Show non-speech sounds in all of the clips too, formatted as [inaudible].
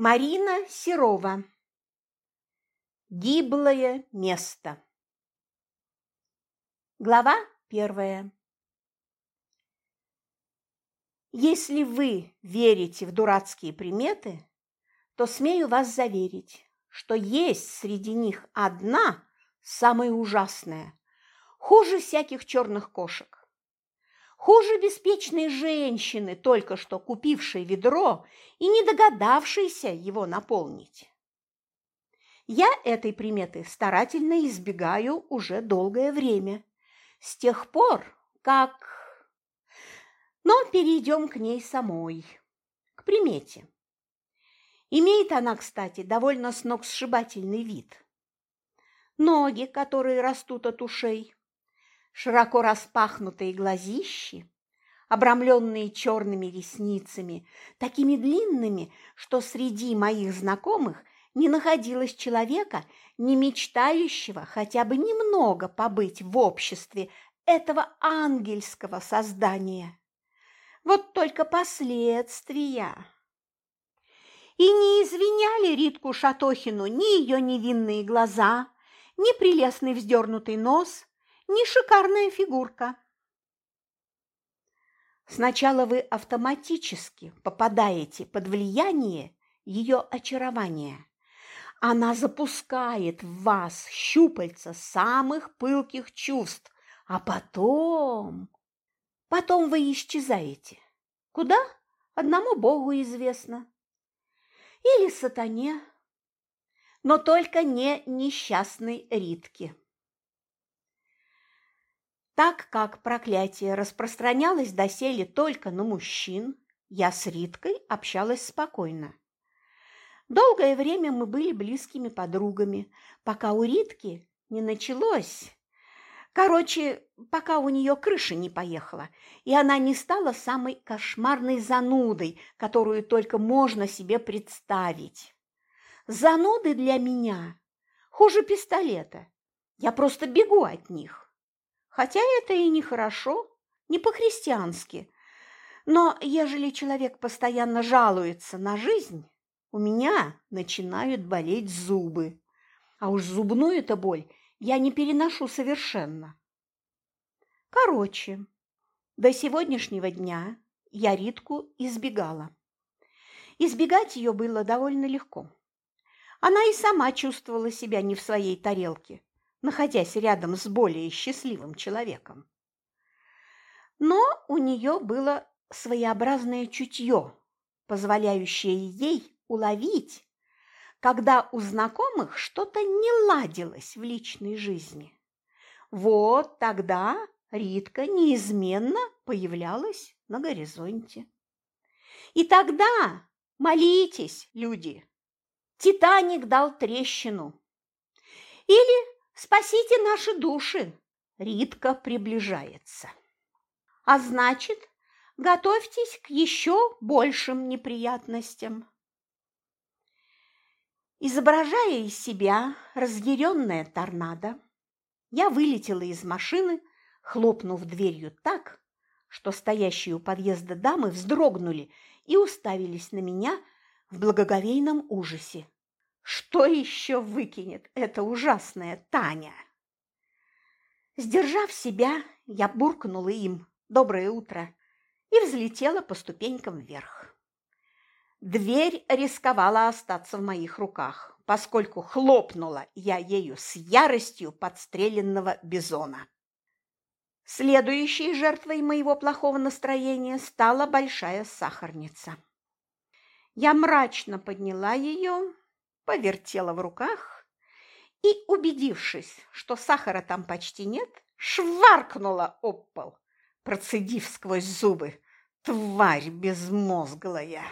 Марина Серова. Гиблое место. Глава первая. Если вы верите в дурацкие приметы, то смею вас заверить, что есть среди них одна самая ужасная, хуже всяких черных кошек. Хуже беспечной женщины, только что купившей ведро и не догадавшейся его наполнить. Я этой приметы старательно избегаю уже долгое время, с тех пор, как... Но перейдем к ней самой, к примете. Имеет она, кстати, довольно сногсшибательный вид. Ноги, которые растут от ушей, широко распахнутые глазищи, обрамленные черными ресницами, такими длинными, что среди моих знакомых не находилось человека, не мечтающего хотя бы немного побыть в обществе этого ангельского создания. Вот только последствия. И не извиняли Ритку Шатохину ни ее невинные глаза, ни прелестный вздернутый нос, не шикарная фигурка. Сначала вы автоматически попадаете под влияние ее очарования. Она запускает в вас щупальца самых пылких чувств, а потом... Потом вы исчезаете. Куда? Одному Богу известно. Или сатане. Но только не несчастной Ритке. Так как проклятие распространялось доселе только на мужчин, я с Риткой общалась спокойно. Долгое время мы были близкими подругами, пока у Ритки не началось. Короче, пока у нее крыша не поехала, и она не стала самой кошмарной занудой, которую только можно себе представить. Зануды для меня хуже пистолета. Я просто бегу от них. Хотя это и нехорошо, не по-христиански. Но ежели человек постоянно жалуется на жизнь, у меня начинают болеть зубы. А уж зубную-то боль я не переношу совершенно. Короче, до сегодняшнего дня я Ритку избегала. Избегать ее было довольно легко. Она и сама чувствовала себя не в своей тарелке находясь рядом с более счастливым человеком. Но у нее было своеобразное чутье, позволяющее ей уловить, когда у знакомых что-то не ладилось в личной жизни. Вот тогда Ритка неизменно появлялась на горизонте. И тогда, молитесь, люди, Титаник дал трещину. Или Спасите наши души! Ритка приближается. А значит, готовьтесь к еще большим неприятностям. Изображая из себя разъяренная торнадо, я вылетела из машины, хлопнув дверью так, что стоящие у подъезда дамы вздрогнули и уставились на меня в благоговейном ужасе. Что еще выкинет эта ужасная Таня? Сдержав себя, я буркнула им «Доброе утро» и взлетела по ступенькам вверх. Дверь рисковала остаться в моих руках, поскольку хлопнула я ею с яростью подстреленного бизона. Следующей жертвой моего плохого настроения стала большая сахарница. Я мрачно подняла ее повертела в руках и, убедившись, что сахара там почти нет, шваркнула об пол, процедив сквозь зубы «Тварь безмозглая!».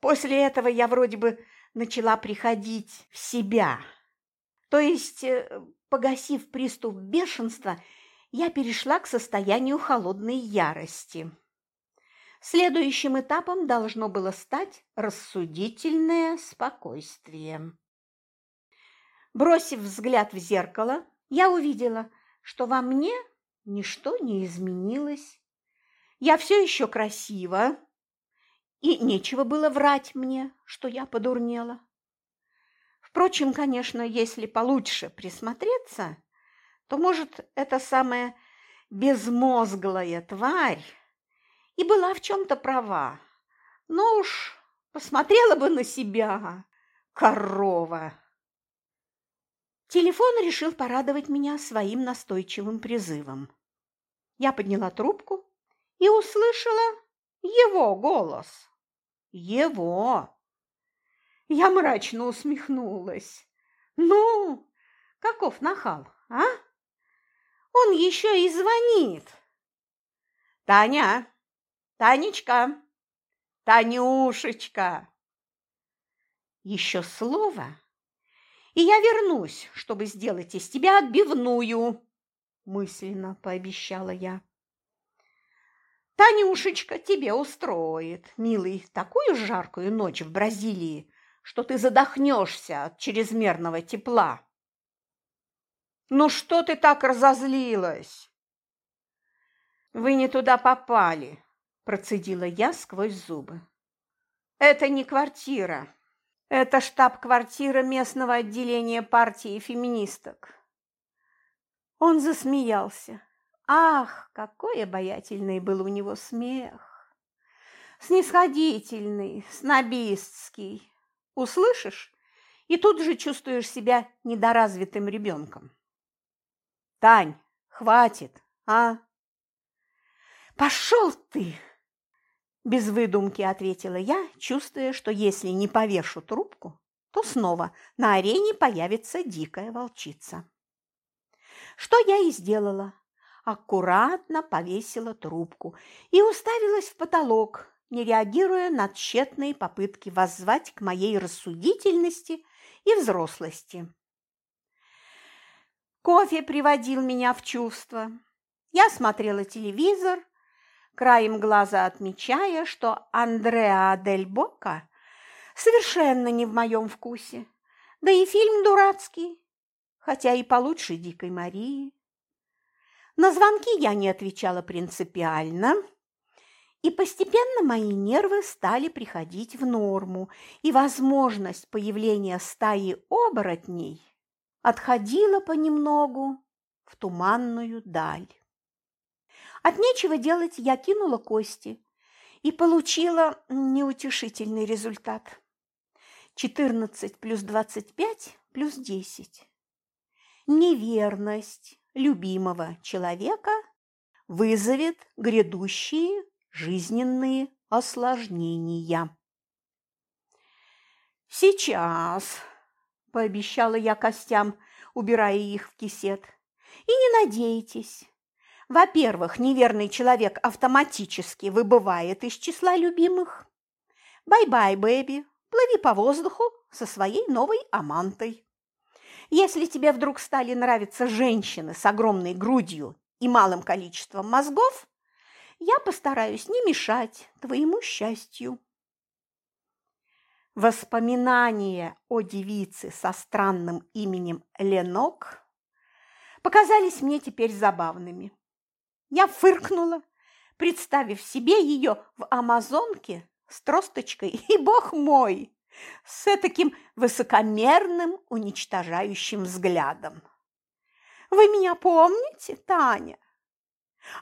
После этого я вроде бы начала приходить в себя. То есть, э, погасив приступ бешенства, я перешла к состоянию холодной ярости. Следующим этапом должно было стать рассудительное спокойствие. Бросив взгляд в зеркало, я увидела, что во мне ничто не изменилось. Я все еще красива, и нечего было врать мне, что я подурнела. Впрочем, конечно, если получше присмотреться, то, может, эта самая безмозглая тварь и была в чем-то права. Но уж посмотрела бы на себя, корова. Телефон решил порадовать меня своим настойчивым призывом. Я подняла трубку и услышала его голос. Его. Я мрачно усмехнулась. Ну, каков нахал, а? Он еще и звонит. Таня, Танечка, Танюшечка. Еще слово, и я вернусь, чтобы сделать из тебя отбивную, мысленно пообещала я. Танюшечка тебе устроит, милый, такую жаркую ночь в Бразилии, что ты задохнешься от чрезмерного тепла. Ну что ты так разозлилась? Вы не туда попали, процедила я сквозь зубы. Это не квартира. Это штаб-квартира местного отделения партии феминисток. Он засмеялся. Ах, какой обаятельный был у него смех! Снисходительный, снобистский. Услышишь, и тут же чувствуешь себя недоразвитым ребенком. Тань, хватит, а? Пошел ты! Без выдумки ответила я, чувствуя, что если не повешу трубку, то снова на арене появится дикая волчица. Что я и сделала, аккуратно повесила трубку и уставилась в потолок, не реагируя на тщетные попытки воззвать к моей рассудительности и взрослости. Кофе приводил меня в чувство. Я смотрела телевизор, краем глаза отмечая, что Андреа Дель Бока совершенно не в моем вкусе, да и фильм дурацкий, хотя и получше «Дикой Марии». На звонки я не отвечала принципиально, и постепенно мои нервы стали приходить в норму, и возможность появления стаи оборотней отходила понемногу в туманную даль. От нечего делать я кинула кости и получила неутешительный результат. 14 плюс 25 плюс 10. Неверность любимого человека вызовет грядущие жизненные осложнения. «Сейчас», – пообещала я костям, убирая их в кисет, – «и не надейтесь. Во-первых, неверный человек автоматически выбывает из числа любимых. Bye-bye, baby, плыви по воздуху со своей новой амантой. Если тебе вдруг стали нравиться женщины с огромной грудью и малым количеством мозгов, я постараюсь не мешать твоему счастью. Воспоминания о девице со странным именем Ленок показались мне теперь забавными. Я фыркнула, представив себе ее в амазонке с тросточкой, и, бог мой, с таким высокомерным, уничтожающим взглядом. «Вы меня помните, Таня?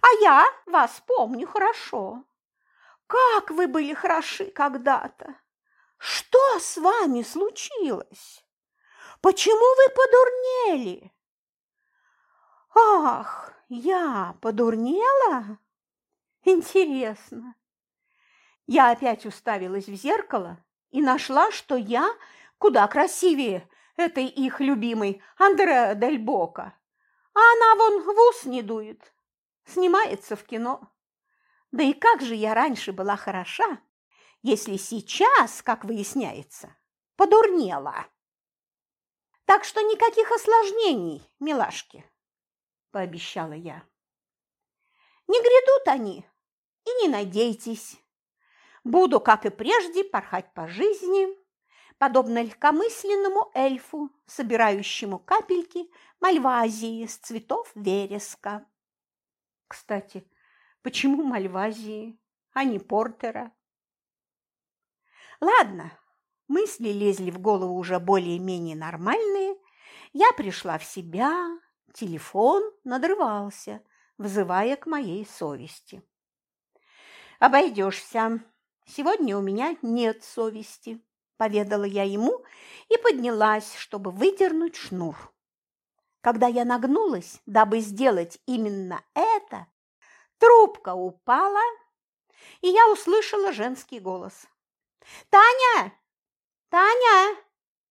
А я вас помню хорошо. Как вы были хороши когда-то! Что с вами случилось? Почему вы подурнели?» «Ах, я подурнела? Интересно!» Я опять уставилась в зеркало и нашла, что я куда красивее этой их любимой Андреа Дель Бока. А она вон в ус не дует, снимается в кино. Да и как же я раньше была хороша, если сейчас, как выясняется, подурнела. Так что никаких осложнений, милашки, пообещала я. Не грядут они, и не надейтесь. Буду, как и прежде, порхать по жизни, подобно легкомысленному эльфу, собирающему капельки мальвазии с цветов вереска. Кстати, почему мальвазии, а не портера? Ладно, мысли лезли в голову уже более-менее нормальные. Я пришла в себя, телефон надрывался, вызывая к моей совести. «Обойдешься. Сегодня у меня нет совести», – поведала я ему и поднялась, чтобы выдернуть шнур. Когда я нагнулась, дабы сделать именно это, трубка упала, и я услышала женский голос. «Таня! Таня!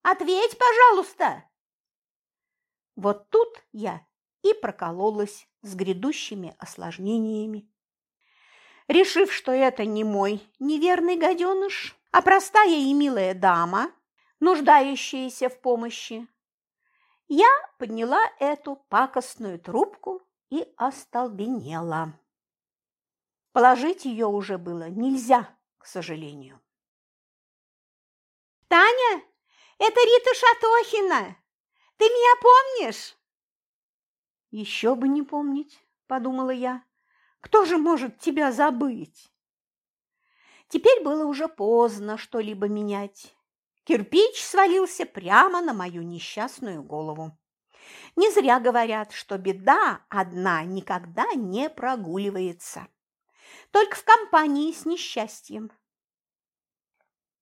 Ответь, пожалуйста!» Вот тут я и прокололась с грядущими осложнениями. Решив, что это не мой неверный гаденыш, а простая и милая дама, нуждающаяся в помощи, я подняла эту пакостную трубку и остолбенела. Положить ее уже было нельзя, к сожалению. «Таня, это Рита Шатохина! Ты меня помнишь?» «Еще бы не помнить», – подумала я. «Кто же может тебя забыть?» Теперь было уже поздно что-либо менять. Кирпич свалился прямо на мою несчастную голову. Не зря говорят, что беда одна никогда не прогуливается. Только в компании с несчастьем.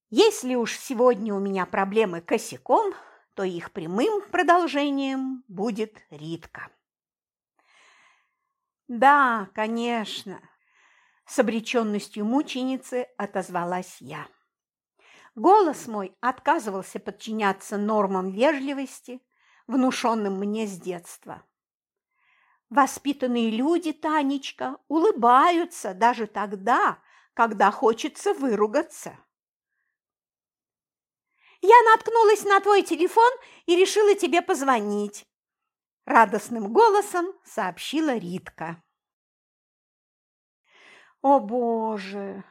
Если уж сегодня у меня проблемы косяком, то их прямым продолжением будет Ритка. Да, конечно, с обреченностью мученицы отозвалась я. Голос мой отказывался подчиняться нормам вежливости, внушенным мне с детства. Воспитанные люди, Танечка, улыбаются даже тогда, когда хочется выругаться. Я наткнулась на твой телефон и решила тебе позвонить. Радостным голосом сообщила Ритка. О, Боже!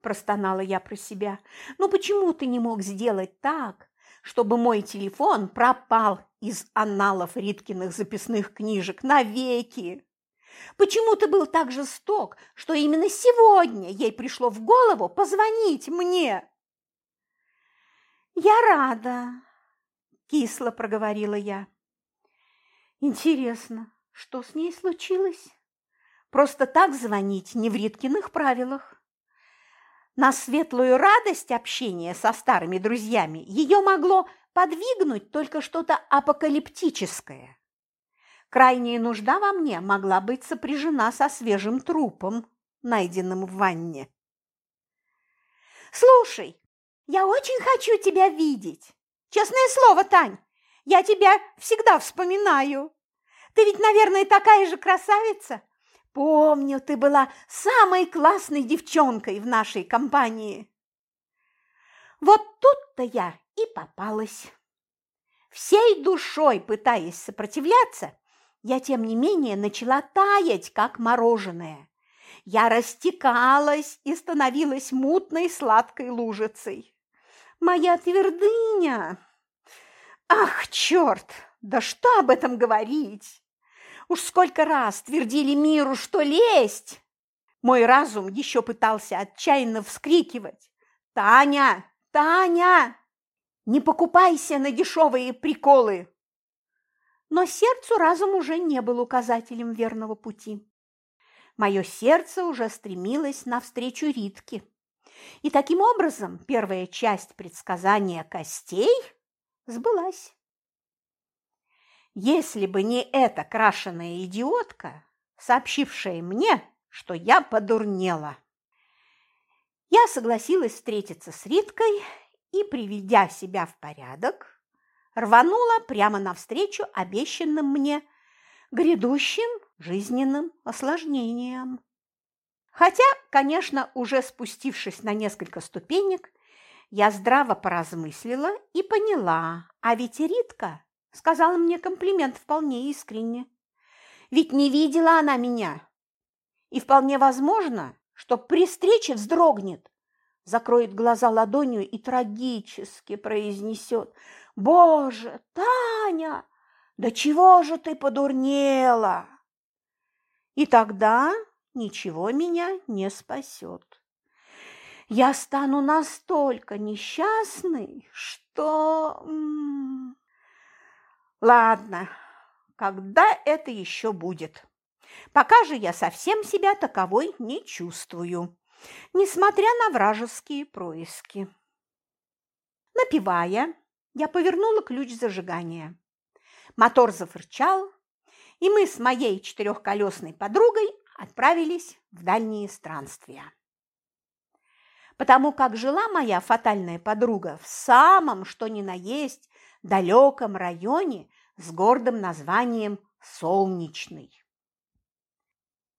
Простонала я про себя. Ну почему ты не мог сделать так, чтобы мой телефон пропал из аналов Риткиных записных книжек навеки? Почему ты был так жесток, что именно сегодня ей пришло в голову позвонить мне? «Я рада», – кисло проговорила я. «Интересно, что с ней случилось? Просто так звонить не в Риткиных правилах. На светлую радость общения со старыми друзьями ее могло подвигнуть только что-то апокалиптическое. Крайняя нужда во мне могла быть сопряжена со свежим трупом, найденным в ванне. «Слушай, я очень хочу тебя видеть. Честное слово, Тань, я тебя всегда вспоминаю. Ты ведь, наверное, такая же красавица. Помню, ты была самой классной девчонкой в нашей компании. Вот тут-то я и попалась. Всей душой пытаясь сопротивляться, я, тем не менее, начала таять, как мороженое. Я растекалась и становилась мутной сладкой лужицей моя твердыня. Ах, черт, да что об этом говорить? Уж сколько раз твердили миру, что лезть. Мой разум еще пытался отчаянно вскрикивать. «Таня! Таня! Не покупайся на дешевые приколы!» Но сердцу разум уже не был указателем верного пути. Мое сердце уже стремилось навстречу Ритке. И таким образом первая часть предсказания костей сбылась. Если бы не эта крашеная идиотка, сообщившая мне, что я подурнела. Я согласилась встретиться с Риткой и, приведя себя в порядок, рванула прямо навстречу обещанным мне грядущим жизненным осложнениям. Хотя, конечно, уже спустившись на несколько ступенек, я здраво поразмыслила и поняла, а ведь Ритка сказала мне комплимент вполне искренне. Ведь не видела она меня. И вполне возможно, что при встрече вздрогнет, закроет глаза ладонью и трагически произнесет «Боже, Таня, да чего же ты подурнела?» И тогда ничего меня не спасет. я стану настолько несчастной, что... Ладно, когда это еще будет? Пока же я совсем себя таковой не чувствую, несмотря на вражеские происки. Напивая, я повернула ключ зажигания. Мотор зафырчал, и мы с моей четырехколесной подругой отправились в дальние странствия. Потому как жила моя фатальная подруга в самом, что ни на есть, далеком районе с гордым названием Солнечный.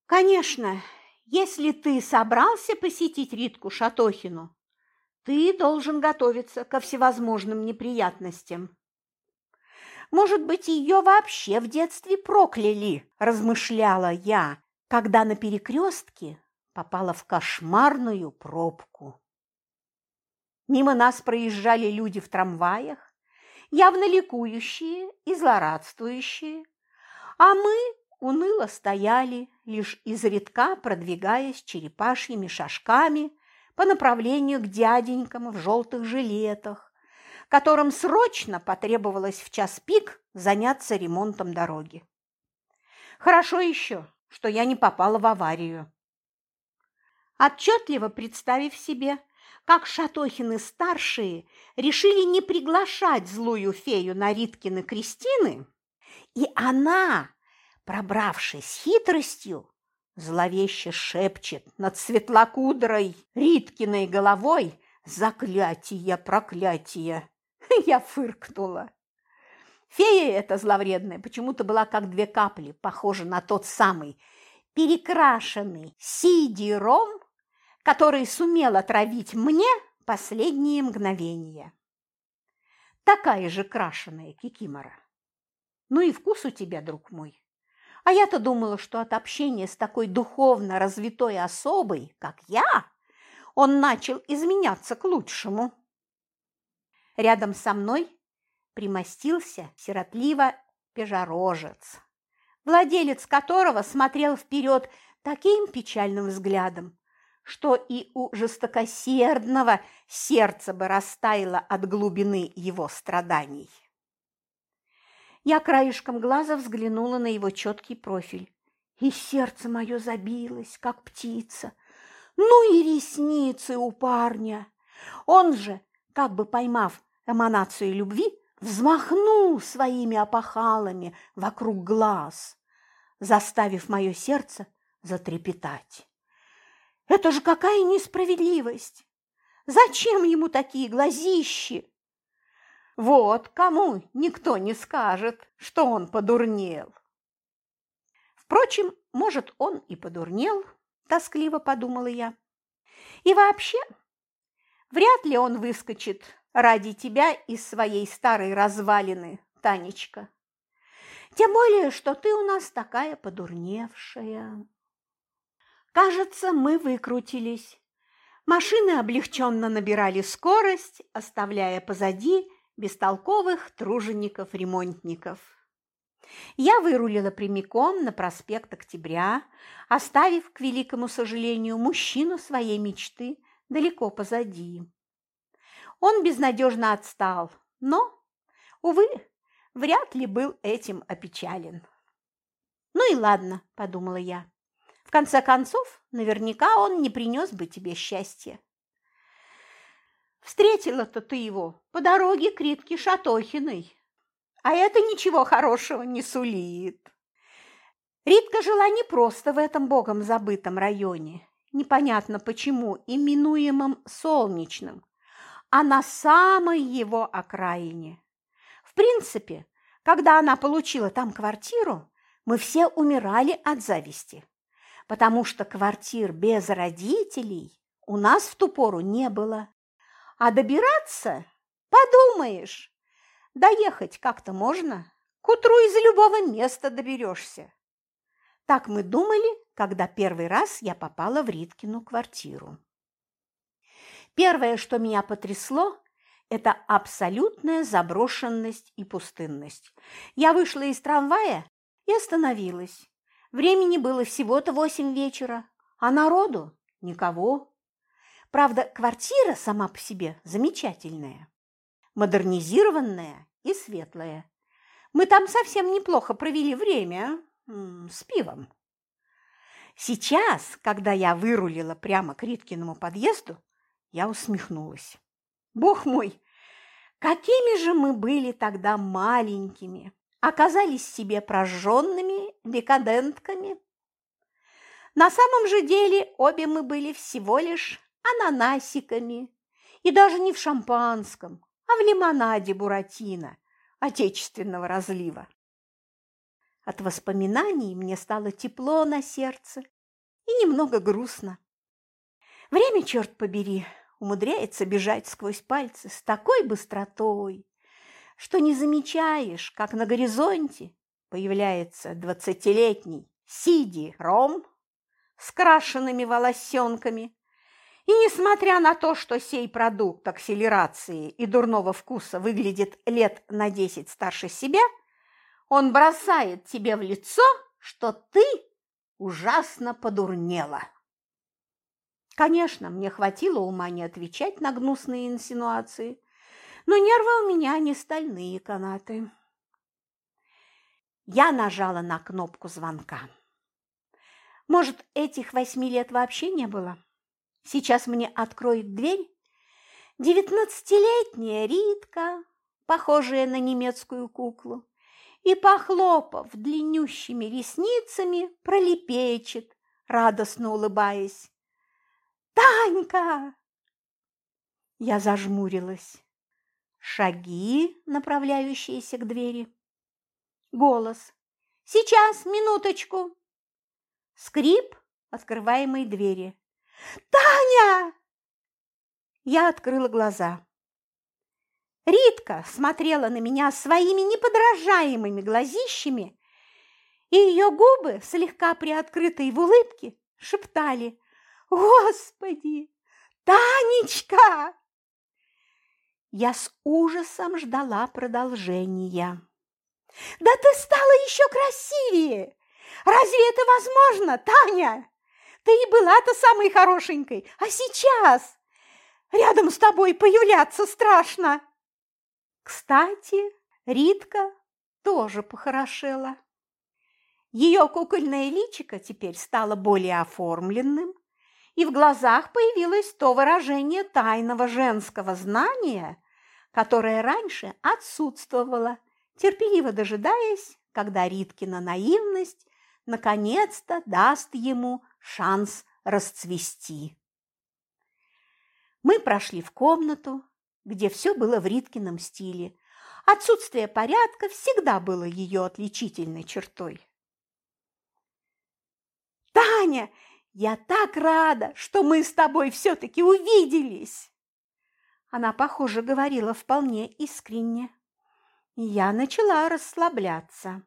Конечно, если ты собрался посетить Ритку Шатохину, ты должен готовиться ко всевозможным неприятностям. Может быть, ее вообще в детстве прокляли, размышляла я, когда на перекрестке попала в кошмарную пробку. Мимо нас проезжали люди в трамваях, явно ликующие и злорадствующие, а мы уныло стояли, лишь изредка продвигаясь черепашьими шажками по направлению к дяденькам в желтых жилетах, которым срочно потребовалось в час пик заняться ремонтом дороги. Хорошо еще, что я не попала в аварию. Отчетливо представив себе, как Шатохины-старшие решили не приглашать злую фею на Риткины Кристины, и она, пробравшись хитростью, зловеще шепчет над светлокудрой Риткиной головой «Заклятие, проклятие!» [laughs] Я фыркнула. Фея эта зловредная почему-то была как две капли, похожа на тот самый перекрашенный сидиром, который сумел отравить мне последние мгновения. Такая же крашеная кикимора. Ну и вкус у тебя, друг мой. А я-то думала, что от общения с такой духовно развитой особой, как я, он начал изменяться к лучшему. Рядом со мной примостился сиротливо пежорожец, владелец которого смотрел вперед таким печальным взглядом, что и у жестокосердного сердце бы растаяло от глубины его страданий. Я краешком глаза взглянула на его четкий профиль, и сердце мое забилось, как птица. Ну и ресницы у парня. Он же, как бы поймав эманацию любви, взмахнул своими опахалами вокруг глаз, заставив мое сердце затрепетать. Это же какая несправедливость! Зачем ему такие глазищи? Вот кому никто не скажет, что он подурнел. Впрочем, может, он и подурнел, тоскливо подумала я. И вообще, вряд ли он выскочит ради тебя из своей старой развалины, Танечка. Тем более, что ты у нас такая подурневшая. Кажется, мы выкрутились. Машины облегченно набирали скорость, оставляя позади бестолковых тружеников-ремонтников. Я вырулила прямиком на проспект Октября, оставив, к великому сожалению, мужчину своей мечты далеко позади. Он безнадежно отстал, но, увы, вряд ли был этим опечален. «Ну и ладно», – подумала я. В конце концов, наверняка он не принес бы тебе счастья. Встретила-то ты его по дороге к Ритке Шатохиной, а это ничего хорошего не сулит. Ритка жила не просто в этом богом забытом районе, непонятно почему, именуемом Солнечным, а на самой его окраине. В принципе, когда она получила там квартиру, мы все умирали от зависти потому что квартир без родителей у нас в ту пору не было. А добираться, подумаешь, доехать как-то можно, к утру из любого места доберешься. Так мы думали, когда первый раз я попала в Риткину квартиру. Первое, что меня потрясло, это абсолютная заброшенность и пустынность. Я вышла из трамвая и остановилась. Времени было всего-то восемь вечера, а народу никого. Правда, квартира сама по себе замечательная, модернизированная и светлая. Мы там совсем неплохо провели время с пивом. Сейчас, когда я вырулила прямо к Риткиному подъезду, я усмехнулась. Бог мой, какими же мы были тогда маленькими, оказались себе прожженными декадентками. На самом же деле обе мы были всего лишь ананасиками, и даже не в шампанском, а в лимонаде буратино отечественного разлива. От воспоминаний мне стало тепло на сердце и немного грустно. Время, черт побери, умудряется бежать сквозь пальцы с такой быстротой, что не замечаешь, как на горизонте появляется двадцатилетний Сиди Ром с крашенными волосенками. И несмотря на то, что сей продукт акселерации и дурного вкуса выглядит лет на десять старше себя, он бросает тебе в лицо, что ты ужасно подурнела. Конечно, мне хватило ума не отвечать на гнусные инсинуации – но нервы у меня не стальные канаты. Я нажала на кнопку звонка. Может, этих восьми лет вообще не было? Сейчас мне откроет дверь девятнадцатилетняя Ритка, похожая на немецкую куклу, и, похлопав длиннющими ресницами, пролепечет, радостно улыбаясь. «Танька!» Я зажмурилась. Шаги, направляющиеся к двери. Голос. «Сейчас, минуточку!» Скрип открываемой двери. «Таня!» Я открыла глаза. Ритка смотрела на меня своими неподражаемыми глазищами, и ее губы, слегка приоткрытые в улыбке, шептали «Господи! Танечка!» Я с ужасом ждала продолжения. «Да ты стала еще красивее! Разве это возможно, Таня? Ты и была-то самой хорошенькой, а сейчас рядом с тобой появляться страшно!» Кстати, Ритка тоже похорошела. Ее кукольное личико теперь стало более оформленным, и в глазах появилось то выражение тайного женского знания, которое раньше отсутствовало, терпеливо дожидаясь, когда Риткина наивность наконец-то даст ему шанс расцвести. Мы прошли в комнату, где все было в Риткином стиле. Отсутствие порядка всегда было ее отличительной чертой. «Таня, я так рада, что мы с тобой все-таки увиделись!» Она, похоже, говорила вполне искренне. я начала расслабляться.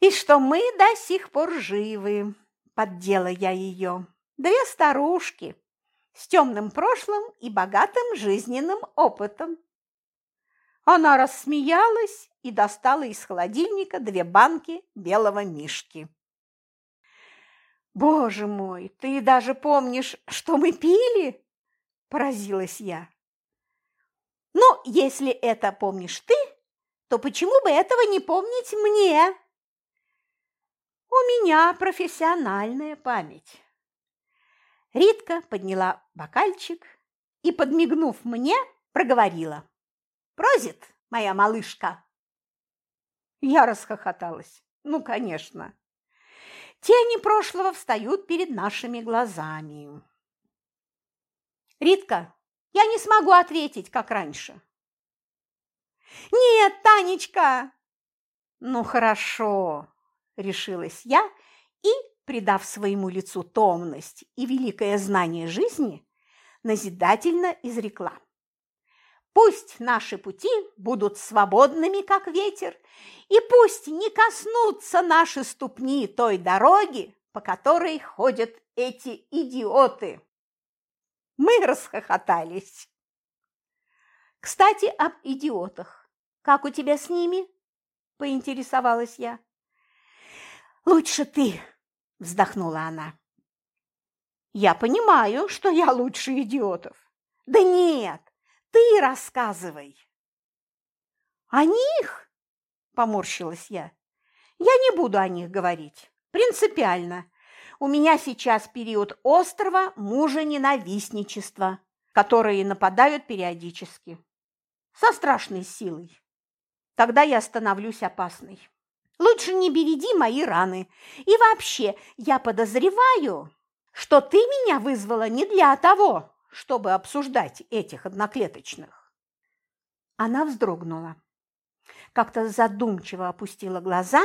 «И что мы до сих пор живы!» – поддела я ее. «Две старушки с темным прошлым и богатым жизненным опытом». Она рассмеялась и достала из холодильника две банки белого мишки. «Боже мой, ты даже помнишь, что мы пили?» – поразилась я. «Ну, если это помнишь ты, то почему бы этого не помнить мне?» «У меня профессиональная память». Ритка подняла бокальчик и, подмигнув мне, проговорила. «Прозит, моя малышка!» Я расхохоталась. «Ну, конечно!» Тени прошлого встают перед нашими глазами. Ритка, я не смогу ответить, как раньше. Нет, Танечка! Ну, хорошо, решилась я и, придав своему лицу томность и великое знание жизни, назидательно изрекла. Пусть наши пути будут свободными, как ветер, и пусть не коснутся наши ступни той дороги, по которой ходят эти идиоты. Мы расхохотались. Кстати, об идиотах. Как у тебя с ними? Поинтересовалась я. Лучше ты, вздохнула она. Я понимаю, что я лучше идиотов. Да нет, ты рассказывай. О них? Поморщилась я. Я не буду о них говорить. Принципиально. У меня сейчас период острого мужа-ненавистничества, которые нападают периодически. Со страшной силой. Тогда я становлюсь опасной. Лучше не береди мои раны. И вообще, я подозреваю, что ты меня вызвала не для того, чтобы обсуждать этих одноклеточных. Она вздрогнула. Как-то задумчиво опустила глаза,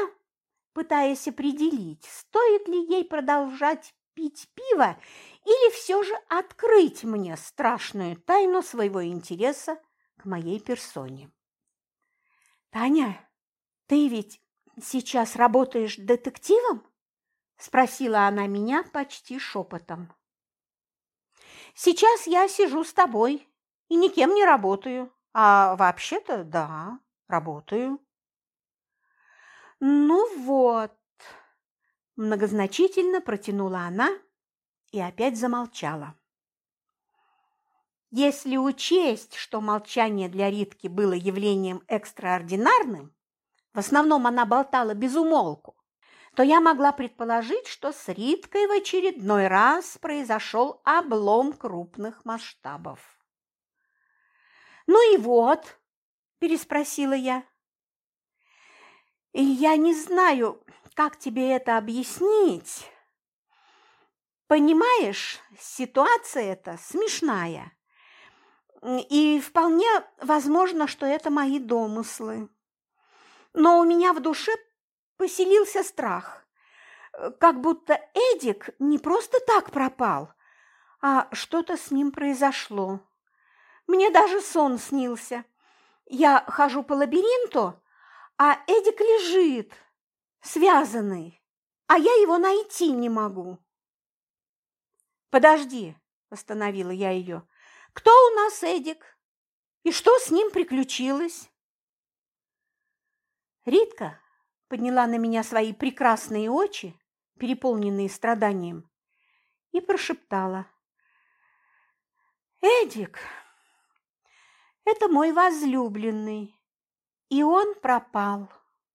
пытаясь определить, стоит ли ей продолжать пить пиво или все же открыть мне страшную тайну своего интереса к моей персоне. «Таня, ты ведь сейчас работаешь детективом?» – спросила она меня почти шепотом. «Сейчас я сижу с тобой и никем не работаю, а вообще-то да, работаю». «Ну вот», – многозначительно протянула она и опять замолчала. Если учесть, что молчание для Ритки было явлением экстраординарным, в основном она болтала без умолку, то я могла предположить, что с Риткой в очередной раз произошел облом крупных масштабов. «Ну и вот», – переспросила я. «Я не знаю, как тебе это объяснить. Понимаешь, ситуация эта смешная, и вполне возможно, что это мои домыслы но у меня в душе поселился страх, как будто Эдик не просто так пропал, а что-то с ним произошло. Мне даже сон снился. Я хожу по лабиринту, а Эдик лежит, связанный, а я его найти не могу. «Подожди», – остановила я ее, – «кто у нас Эдик? И что с ним приключилось?» Ритка подняла на меня свои прекрасные очи, переполненные страданием, и прошептала. «Эдик, это мой возлюбленный, и он пропал».